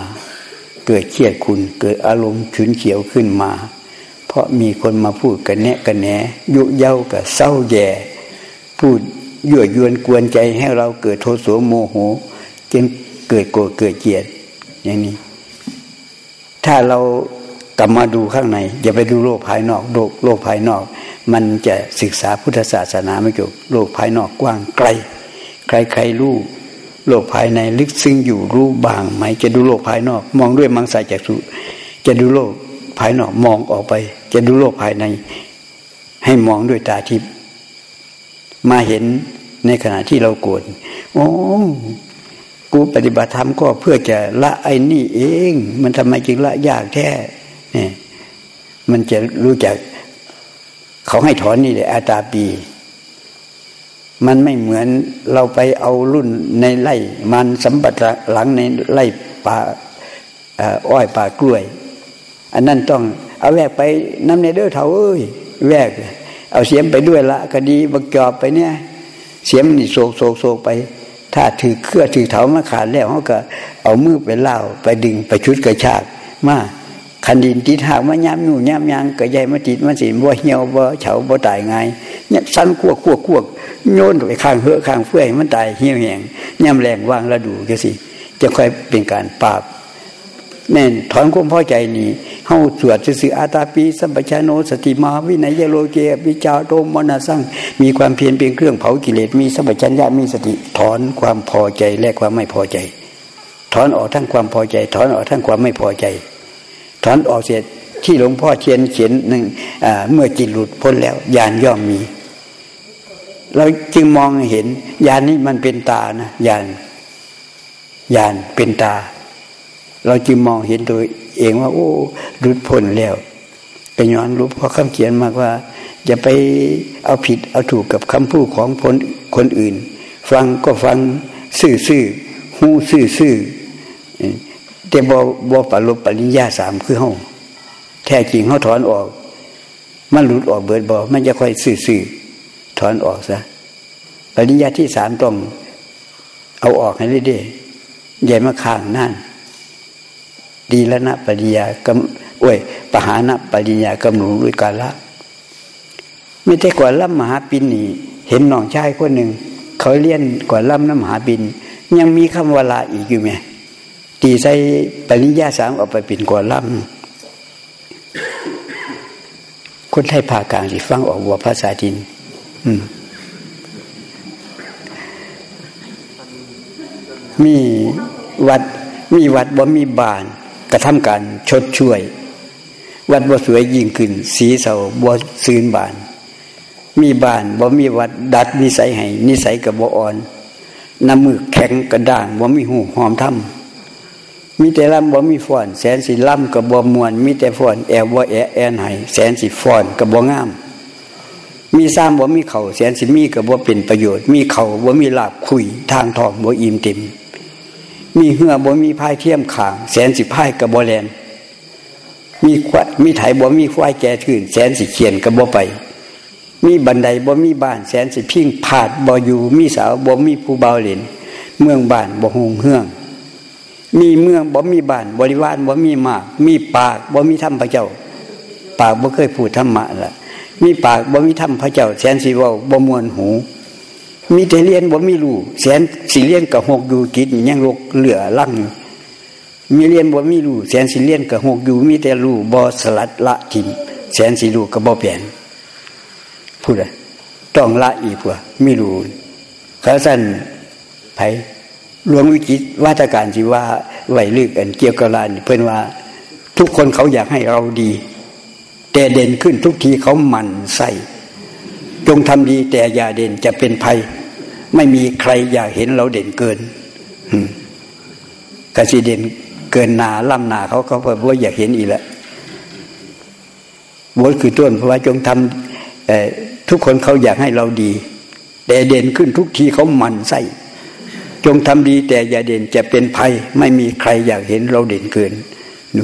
เกิดเครียดคุณ เกิดอารมณ์ฉุนเฉียวขึ้นมา เพราะมีคนมาพูดกันแนะกันแหนยุเย้ากับเศร้าแย่ พูดยั่วยวนกวนใจให้เราเกิดโทสโมโหจึงเกิดโกรธเกิดเกลียดอย่างนี้ ถ้าเรากลับมาดูข้างใน อย่าไปดูโลกภายนอกโลกโลกภายนอก มันจะศึกษาพุทธศาสนาไม่จบโลกภายนอกกว้างไกล ใครใครรู้โลกภายในลึกซึ้งอยู่รู้บางไหมจะดูโลกภายนอก มองด้วยมังสายจักสุจะดูโลกภายนอกมองออกไป จะดูโลกภายใน ให้มองด้วยตาทิพย์มาเห็นในขณะที่เราโกรธโอ้กูปฏิบัติธรรมก็เพื่อจะละไอ้นี่เอง มันทำไมจึงละยากแท้เนี่ยมันจะรู้จัก เขาให้ถอนนี่เลยอาตาปี มันไม่เหมือนเราไปเอารุ่นในไร่ มันสมบัตหลังในไร่ป่าอ้อยป่ากล้วย อันนั้นต้อง เอาแวกไปน้ำในเด้อเถาเอ้ยแวก เอาเสียมไปด้วยละคดีบักจอบไปเนี่ย เสียมนี่โศกโศกโศกไป ถ้าถือเครื่อถือเถามาขาดแล้วเขาก็ เอามือไปเล่าไปดึงไปชุดกระชากมาขันดินติดหากมาย้ำอยู่ย้ำยังก็ใหญ่มาติดมาสิบ่เหี่ยวบ่เฉาบ่ตายไงเนี่ยสั้นขวกขวกขวกโยนไปข้างเหือข้างเฟื่อยมันตายเหี่ยวแหงย้ำแรงวางระดูก็สิจะค่อยเป็นการปราบ แน่นถอนความพอใจนี้เฮาสวดสื่ออาตาปีสัมปชานโนสติมาวินัยโลเกวิจาโตมนาสังมีความเพียรเป็นเครื่องเผากิเลสมีสัมปชัญญะมีสติถอนความพอใจและความไม่พอใจ ถอนออกทั้งความพอใจ ถอนออกทั้งความไม่พอใจ ถอนออกเสร็จที่หลวงพ่อเขียนเขียนหนึ่งเมื่อจิตหลุดพ้นแล้วญาณย่อมมี เราจึงมองเห็นญาณนี้มันเป็นตานะญาณญาณเป็นตา เราจึงมองเห็นตัวเองว่า โอ้หลุดพ้นแล้วเป็นย้อนรู้เพราะคำเขียนมากว่า อย่าไปเอาผิดเอาถูกกับคำพูดของคนคนอื่น ฟังก็ฟังซื่อซื่อหูซื่อซื่อแต่บ่บ่ปรุปริญญาสามคือเฮาแท้จริงเฮาถอนออก มันหลุดออกเบิดบ่มันจะค่อยซื่อๆถอนออกซะปริญญาที่สามต้องเอาออกให้ได้ๆใหญ่มาข้างนั่น ดีแล้วนะปริญญากำโอ้ยปหานะปริญญากำหนูด้วยกาละ ไม่ได้กว่าล่ำมหาปินนี่ เห็นน้องชายคนหนึ่ง เขาเลี้ยนกว่าล่ำน้ำมหาปิน ยังมีคำวลาอีกอยู่ไหมตีใส่ปริญญาสามออกไปป็นกว่าล่ำคนไทยภาคกลางที่ฟังออกวัวภาษาจีนมีวัดมีวัดบ่มีบาน กระทำการชดช่วย วัดบ่สวยยิ่งขึ้น สีเสาบ่ซืนบาน มีบานบ่มีวัดดัดนิสัยให้นิสัยกับบ่อ่อนน้ำมือแข็งกระด้างบ่มีหูหอมทำมีแต่ลำบ่มีฟอน แสนสีลำกับบ่มวน มีแต่ฟอนแอบบ่แอแอนไห้แสนสีฟอนกับบ่งาม มีซ้ำบ่มีเข่าแสนสีมีกับบ่เป็นประโยชน์ มีเข่าบ่มีลาบคุยทางทองบ่อิ่มเต็ม มีเหือบ่มีพายเทียมขางแสนสีพายกับบ่แลนมีควมีไถบ่มีควายแก่ถื่นแสนสีเขียนกับบ่ไป มีบันไดบ่มีบ้านแสนสีพิงผาดบ่อยู่มีสาวบ่มีผู้เบาเหรนเมืองบ้านบ่หงเฮือง มีเมืองบ่มีบ้านบริวารบ่มีมาก มีปากบ่มีธรรมพระเจ้า ปากบ่เคยพูดธรรมะละมีปากบ่มีธรรมพระเจ้า แสนสีว่าบ่มวนหู มีแต่เรียนบ่มีรู้แสนสีเรียนกับหกอยู่กินยังลกเหลือลั่งมีเรียนบ่มีรู้แสนสีเรียนกับหกอยู่มีแต่รู้บ่สลัดละทิมแสนสีรู้กับบ่เปลี่ยนพูดเลยต้องละอีกว่าไม่รู้เขาสั้นไผหลวงวิจิตวัตการสิว่าไหวลึกอันเกี่ยวกับลานเพื่อนว่า ทุกคนเขาอยากให้เราดี แต่เด่นขึ้นทุกทีเขาหมั่นใส่ จงทำดีแต่อย่าเด่นจะเป็นภัย ไม่มีใครอยากเห็นเราเด่นเกินกสิเด่นเกินนาล่ำนาเขาเขาเพราะว่าอยากเห็นอีกแล้วบทคือต้นเพราะว่าจงทำทุกคนเขาอยากให้เราดี แต่เด่นขึ้นทุกทีเขาหมันใส่จงทำดีแต่อย่าเด่นจะเป็นภัย ไม่มีใครอยากเห็นเราเด่นเกินนู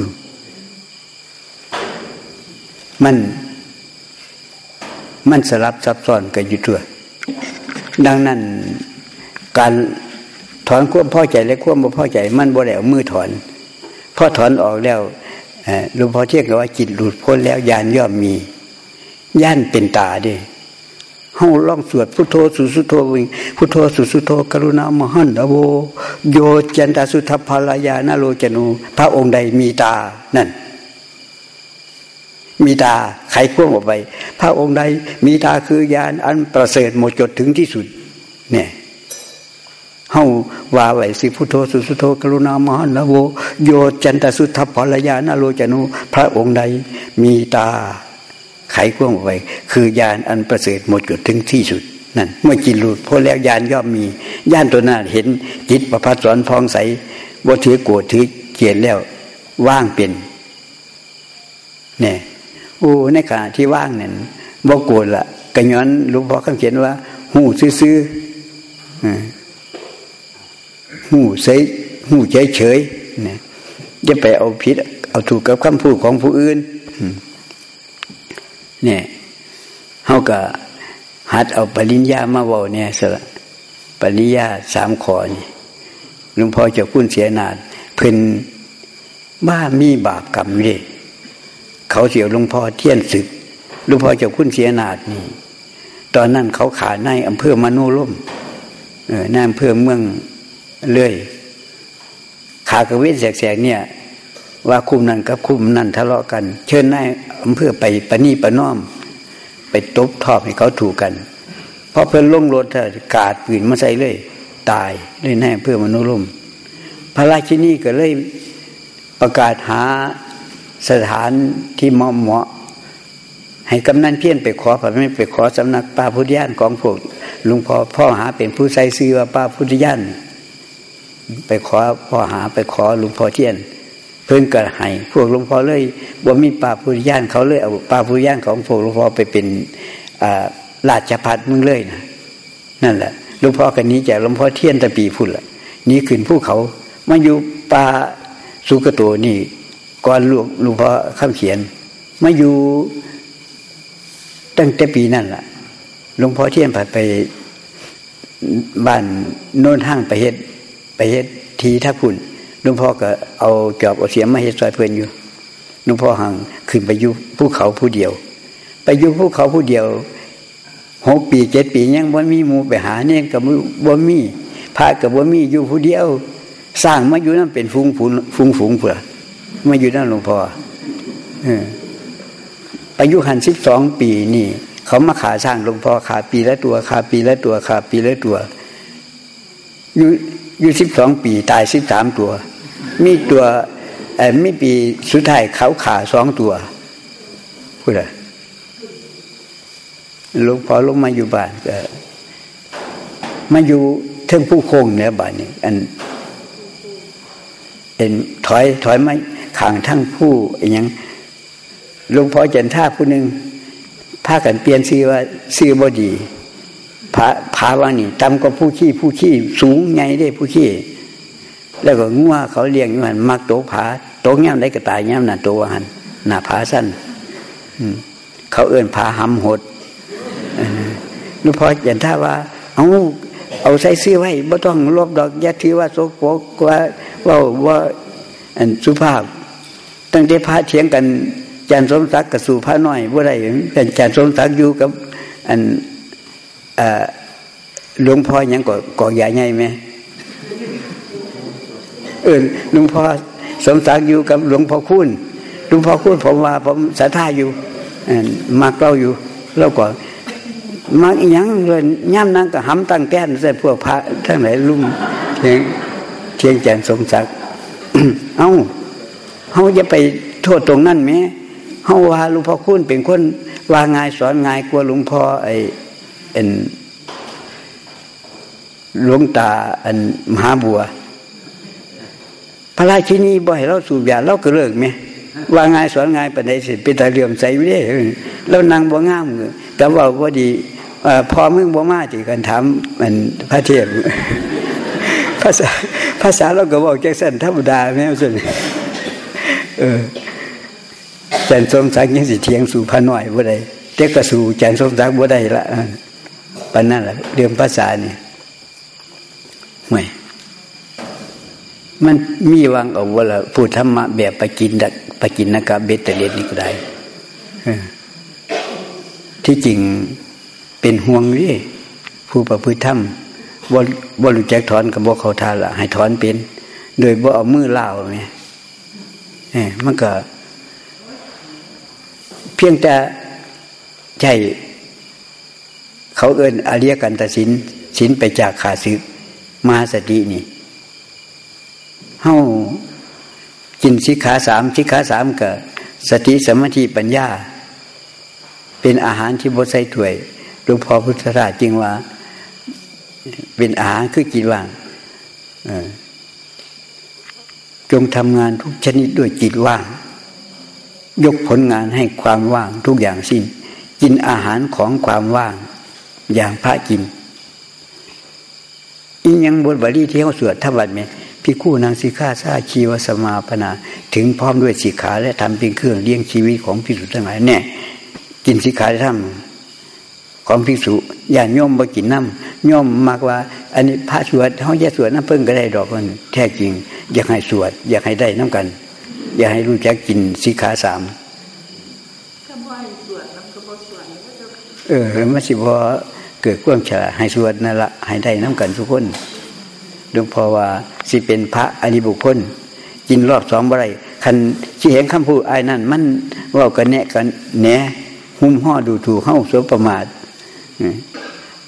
มัน มันสลับซับซ้อนกันอยู่ตัวดังนั้นการถอนควบพ่อใจและควบบ่พ่อใจ มันบ่แล้วมือถอนพอถอนออกแล้วหลวงพ่อเทียกว่าจิตหลุดพ้นแล้วยานย่อมมีย่านเป็นตาดิเฮาล่องสวดพุทโธสุสุโธวิพุทโธสุสุโธกรุณามหันโว โยจจันตสุทธัพพรญาณโลจโน พระองค์ใดมีตานั่น มีตาไขควงออกไป พระองค์ใดมีตาคือญาณอันประเสริฐหมดจดถึงที่สุด เนี่ยเฮาว่าไหวสิพุทโธสุสุทโธกรุณามหัณณโว โยจจันตสุทธัพพรญาณโลจโน พระองค์ใดมีตาไขควงออกไป คือญาณอันประเสริฐหมดจดถึงที่สุดนั่นเมื่อจิตหลุดพ้นแล้วยานย่อมมียานตัวนั้นเห็นจิตประพัดสอนพองใสว่าถือโกรธถือเกลียดแล้วว่างเป็นเนี่ย อ้ในขณะที่ว่างเนี่ยบ่โกรธละกระย้อนหลวงพ่อเขาเขียนว่า หูซื้อหูเฉยหูเฉยเฉยเนี่ยจะไปเอาผิด เอาถูกกับคำพูดของผู้อื่นเนี่ยเขาก็หัดเอาปริญญามาว่าเนี่ยสละปริญญาสามขอนี่หลวงพ่อจะคุ้นเสียนาดเพิ่นบ้ามีบาปกรรมเลย เขาเสียวหลวงพ่อเที่ยนศึกหลวงพ่อเจะคุ้นเสียนาดนี่ ตอนนั้นเขาขาในอำเภอมโนล่มเออในอำเภอเมืองเลยขากระเวทแสกๆเนี่ย ว่าคุมนั่นกับคุมนั่นทะเลาะกัน เชิญนายอำเภอไปปนีปน้อม ไปตบทอบให้เขาถูกกันเพราะเพื่อนลงรถกาดปืนมาใส่เลย ตายเลยแน่เพื่อมนุษย์ล่มพระราชินีก็เลยประกาศหา สถานที่เหมาะเหมาะให้กำนันเพี้ยนไปขอพระไม่ไปขอสำนักป้าพุทธญาณของพวกลุงพ่อพ่อหาเป็นผู้ใส่ซื้อว่าป้าพุทธญาณไปขอพ่อหาไปขอลุงพ่อเทียน เพิ่นก็ให้พวกหลวงพ่อเลยว่ามีป่าพุทธญาณเขาเลยเอาป่าพุทธญาณของพวกหลวงพ่อไปเป็นราชพัฒมึงเลยนะนั่นแหละหลวงพ่อกันนี้จากหลวงพ่อเทียนตะปีพุ่นละนี่ขึ้นภูเขามาอยู่ป่าสุกโตนี่ ก่อนหลวงหลวงพ่อข้ามเขียน มาอยู่ตั้งแต่ปีนั่นแหละหลวงพ่อเทียนผ่านไปบ้านโน่นห้างไปเฮ็ดไปเฮ็ดทีทักพุ่นลวงพ่อก็เอาจอบเอาเสียมมาเฮ็ดซอยเพื่อนอยู่หลวงพ่อหังขึ้นไปอยู่ภูเขาผู้เดียว ไปอยู่ภูเขาผู้เดียวหกปีเจ็ดปียังบ่มีมูไปหาเนี่ยกับบ่มีพระกับบ่มีอยู่ผู้เดียว สร้างมาอยู่นั่นเป็นฟุ้งฝูงฟุ้งฝูงเผื่อ มาอยู่นั่นหลวงพ่ออายุหันสิบสองปีนี่ เขามาขาสร้างหลวงพ่อขาปีละตัวขาปีละตัวขาปีละตัวอยู่อยู่สิบสองปี ตายสิบสามตัว มีตัวไอ้ไม่ปีสุดท้ายเขาขาสองตัวพูดอะไรลูกพอลงมาอยู่บ้านก็มาอยู่เทิงผู้โคงเนี่ยบ้านนี้อันเห็นถอยถอยไม่ ขางทั้งผู้อย่างลุงพ่อจันท่าผู้หนึ่งพากันเปลี่ยนซื้อว่าซื้อบอดีพาพาว่านี่ตำก็ผู้ขี้ผู้ขี้สูงไงได้ผู้ขี้แล้วก็งัวเขาเลี้ยงอยู่หันมักโตผาโตง่มได้กระตายง่มน่ะโตหันหน้าผาสั้นเขาเอื้นผาหำหดลูกพ่ออย่าท่าว่า เอาเอาใส่เสื้อไว้บ่ต้องรบดอกยัดถือว่าโสโกกว่าว่าว่าอันสุภาพ ตั้งแต่พระเถียงกันจันสมศักดิ์กับสู่พระน้อยว่าไรกันจันสมศักดิ์อยู่กับ อันหลวงพ่อยังก่อก่อใหญ่ใหญ่ไหมเออหลวงพ่อสมศักดิ์อยู่กับหลวงพ่อคุณหลวงพ่อคุณผมว่าผมสาธาอยู่มักเราอยู่แล้วก็มักยังเลยย่ำนั่งก็หำตั้งแก้นใส่พวกพระทั้งหลายลุ่มเทียงเทียงแจนสมศักดิ์เอ้า เขาจะไปโทษตรงนั้นไหมเขาว่าหลวงพ่อคุณเป็นคนว่าง่ายสอนง่ายกว่าหลวงพ่อไอ้เอ็นหลวงตาอันมหาบัว พระราชินีบ่อยเราสูบยาเราก็เลิกไหมว่าง่ายสอนง่ายปานใดสิเป็นตาเหลื่อมใสไม่ได้แล้วนางบ่งามแต่ว่าบ่ดีพอมึงบ่มาที่กันถามมันพระเทพภาษาภาษาเราก็บอกแจ็คสันธรรมดาแม่ส่วน เออจันทรสมศักดิ์ยังสิเทียงสู่พระหน่อยบ่ได้เด็กก็สู่จันทรสมศักดิ์บ่ได้ละปานนั่นแหละเรื่องภาษาเนี่ไม่มันมีวางเอาว่าละพูดธรรมะแบบปกินดักปกินนกะเบตเตเลนนี่ก็ได้ที่จริงเป็นห่วงนี่ผู้ประพฤติธรรมบ่บ่รู้จักถอนกับบ่เขาทานละให้ถอนเป็น โดยบ่เอามือเล่าเนี่ย มันก็ เพียงแต่ใช่เขาเอินอริยกันตสินสินไปจากขาซึกมาสตินี่เฮากินสิขาสามสิขาสามกับสติสมาธิปัญญา เป็นอาหารที่บดใส่ถ้วยหลวงพ่อพุทธราชจริงว่า เป็นอาหารคือกินว่าง จงทำงานทุกชนิดด้วยจิตว่าง ยกผลงานให้ความว่างทุกอย่างสิ้น กินอาหารของความว่าง อย่างพระกินอียังบทบาลีที่เขาสวดทวัดไหมพิคู่นางสิกขาซาชีวสมาปนา ถึงพร้อมด้วยสิขาและทำเป็นเครื่องเลี้ยงชีวิตของพิสุทั้งหลายแน่กินสิขาได้ทำ ของพิสุอย่าโยมบ่กินน้ำโยมมากว่า อันนี้พระสวดเขาจะสวดน้ำเพิ่งก็ได้ดอกมันแท้จริง อยากให้สวด อยากให้ได้น้ำกัน อยากให้รู้จักกินสิกขาสามเออมันสิบอเกิดกว้างฉลาให้สวดนั่นละให้ได้น้ำกันทุกคนหลวงพ่อว่าสิเป็นพระอริบุคคลกินรอบสองบ่ไรคันที่เห็นคำพูดไอ้นั่น มันว่ากันแนะกันแหนหุ้มห่อดูถูกเข้าสวประมาท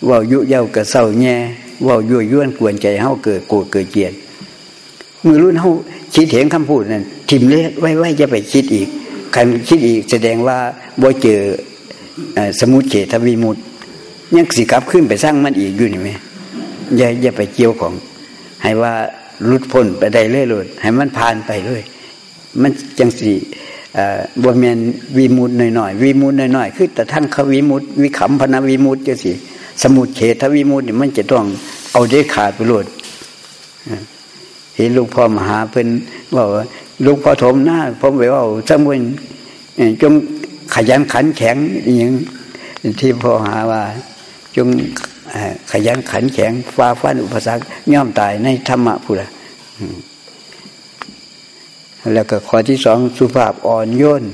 ว่ายุเย้ากระเศร้าแง่ว่ายั่วย้วนกวนใจเข้าเกิดโกรธเกิดเกลียดมือรุ่นเขาคิดเห็นคำพูดนั้นทิมเล็ไว้ไว้จะไปคิดอีกคันคิดอีกแสดงว่าบ่เจอสมุทเฉทวีมุตยังสิกลับขึ้นไปสร้างมันอีกอยู่นี่ไหมอย่าอย่าไปเกี่ยวของ ให้ว่าลุดพ้นไปได้เรื่อยๆให้มันผ่านไปเลยมันจังสี บวมเมียนวีมุดหน่อยๆวีมุดหน่อยๆคือแต่ทั้งขวีมุดวิขำพนาวีมุดจังสีสมุดเฉทวีมุดนี่มันจะต้องเอาได้ขาดไปโลดเห็นลูกพ่อมหาเพิ่นว่าลูกพ่อถมหน้าผมไปว่าสมุนจงขยันขันแข็งอย่างที่พ่อหาว่า จงขยันขันแข็งฟ้าฟันอุปสรรคย่อมตายในธรรมะพุทธ แล้วก็ข้อที่สองสุภาพอ่อนโยน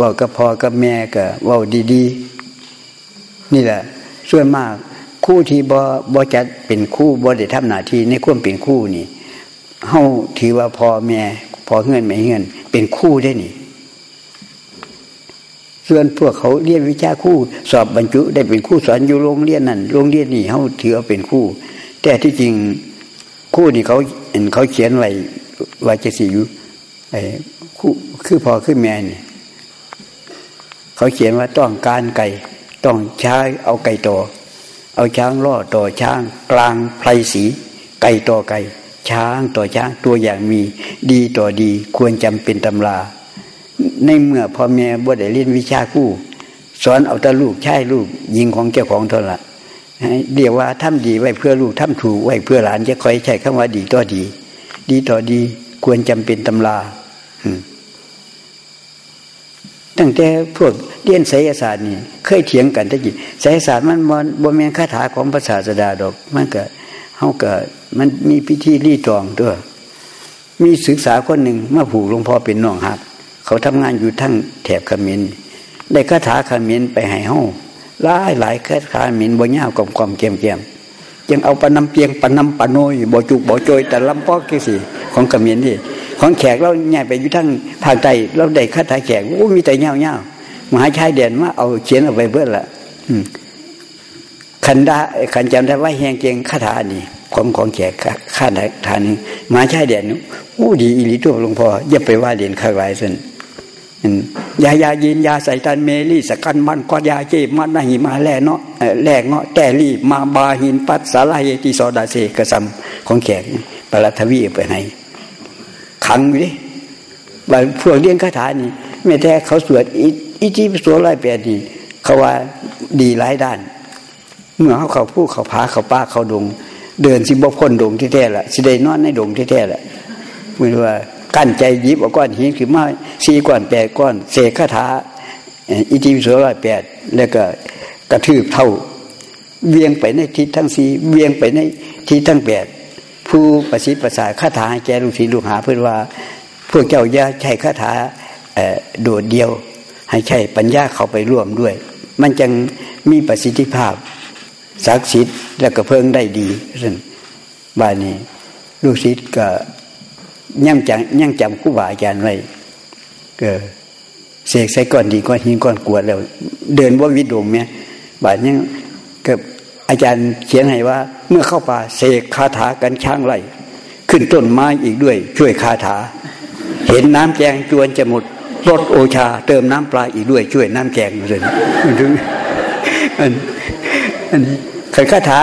ว่ากับพ่อกับแม่ก็ว่าดีๆ นี่แหละส่วนมากคู่ที่บ่บ่จัดเป็นคู่บ่ได้ทำหน้าที่ในความเป็นคู่นี่เฮาถือว่าพ่อแม่พอเงินไม่เงินเป็นคู่ได้นี่ ส่วนพวกเขาเรียนวิชาคู่ สอบบรรจุได้เป็นคู่สอนอยู่โรงเรียนนั่นโรงเรียนนี่เขาถือเอาเป็นคู่ แต่ที่จริงคู่นี่เขา เห็นเขาเขียนไว้ว่าจะสิอยู่ไอ้คู่คือพอคือแม่เนี่ยเขาเขียนว่าต้องการไก่ ต้องใช้เอาไก่ต่อ เอาช้างล่อต่อช้างกลางไพรสี ไก่ต่อไก่ ช้างต่อช้างตัวอย่างมี ดีต่อดีควรจำเป็นตำรา ในเมื่อพ่อแม่บ่ได้เรียนวิชาคู่ สอนเอาแต่ลูกใช่ลูกยิงของเจ้าของเท่านั้น เรียกว่าทำดีไว้เพื่อลูกทำถูกไว้เพื่อหลานจะคอยใช้คำว่าดีต่อดี ดีต่อดีควรจำเป็นตำราตั้งแต่พวกเรียนไสยศาสตร์นี่เคยเถียงกันแต่กี่ไสยศาสตร์มันมันบนเมียนคาถาของภาษาสดาดอก มันก็เฮาก็มันมีพิธีรีตองด้วยมีศึกษาคนหนึ่งมาผูกหลวงพ่อเป็นน้องหัก เขาทำงานอยู่ทั้งแถบขมิ้นได้คาถาขมิ้นไปให้ห้อง หลายหลายคาถาขมิ้นบ่ย่ากลมกลมเกียมเกียมยังเอาปนำเปียงปนำปนโอยบ่จุกบ่โจยแต่ลำปอกี่สิของขมิ้นนี่ของแขกเราใหญ่ไปอยู่ทั้งภาคใต้เราได้คาถาแขกโอ้มีแต่เงาเงามหาชายเด่นว่าเอาเขียนเอาไปเพื่อละขันดาขันจำได้ว่าแหงเกงคาถานี่ของของแขกข้าทานี้มหาชายเด่นโอ้ดีอิริตัวหลวงพ่ออย่าไปว่าเด่นข้าหลายสิน ยายายินยาใส่ตันเมลี่สกันมันกอยาเจมันนหิมาแลเนาะแลกเนาะแต่รีมาบาหินปัสสาลายติโซดาเสกสัมของแขกปรัทวีไปให้ขังอยู่ดิบางพวกเลี้ยงคาถานี่แม้แต่เขาสวดอิจิปิโสร้อยแปดนี่เขาว่าดีหลายด้าน เมื่อเขาเขาพูดเขาพาเขาป้าเขาดง เดินสิบพ้นดงที่แท้ละสิได้นอนในดงที่แท้ละเมื่อว่า กั้นใจยิบเอาก้อนหินขึ้นมาสี่ก้อนแปดก้อนเสกคาถาอิจิปิโสร้อยแปดแล้วก็กระทืบเท่า เวียงไปในทิศทั้งสี่เวียงไปในทิศทั้งแปดผู้ประสิทธิ์ประสาคาถาแกลูกศิษย์ลูกหาเพื่อว่า พวกเจ้าอย่าใช้คาถาโดดเดียว ให้ใช้ปัญญาเข้าไปร่วมด้วย มันจึงมีประสิทธิภาพศักดิ์สิทธิ์และก็เพิ่งได้ดีซึ่งบ้านนี้ ลูกศิษย์ก็ ยังจำยังจำคู่บาอาจารย์ไว้ก็เสกใส่ก้อนดีก้อนหินก้อนกวดแล้ว เดินว่าวิดมเนี่ยบาดยังกับอาจารย์เขียนให้ว่า เมื่อเข้าป่าเสกคาถากันช้างไล่ขึ้นต้นไม้อีกด้วย ช่วยคาถา เห็นน้ำแกงจวนจะหมดรสโอชา เติมน้ำปลาอีกด้วย ช่วยน้ำแกงเลยถึงอันอันนี้เคยคาถา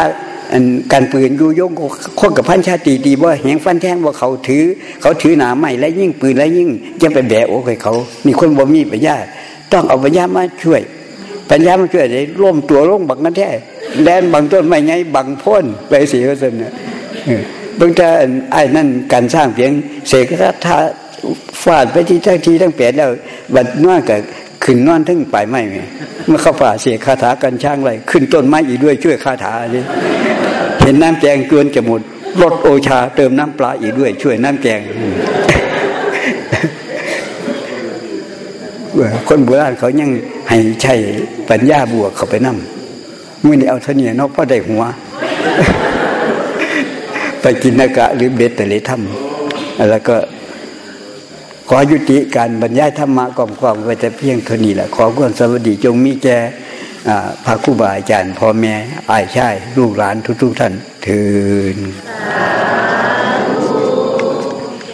อันการปืนยูยงคนกับพันชาติดีว่าแหงฟันแทงว่าเขาถือ เขาถือหนาไม่และยิ่งปืนและยิ่งจะไปแบกโอ้ยเขานี่คนบ่มีปัญญาต้องเอาปัญญามาช่วย ปัญญามาช่วยได้ร่วมตัวร่วมบังกันแท้แดนบางต้นไม่ไงบังพ่นไปเสียสนเนี่ยบางทีไอ้นั่นการสร้างเพียงเสกทัทาฟาดไปที่ทั้งทีทั้งแปดแล้วบัดน้ากับ ขึ้นนอนทั้งปลายไม้เมื่อเข้าป่าเสียคาถากันช่างไรขึ้นต้นไม้อีกด้วยช่วยคาถาเลยเห็นน้ำแกงเกินจะหมดลดโอชา เติมน้ำปลาอีกด้วย ช่วยน้ำแกงคนโบราณเขายังให้ใช้ปัญญาบวกเขาไปนั่มเมื่อนี้เอาเท่านี้นอกพอได้หัว ไปกินนากะหรือเบตเตเลทัมแล้วก็ ขอยุติการบรรยายธรรมะกล่อมกล่อมไว้แต่เพียงเท่านี้แหละขอความสวัสดีจงมีแก่พระครูบาอาจารย์พ่อแม่อายชายลูกหลานทุก ๆ ท่านถืน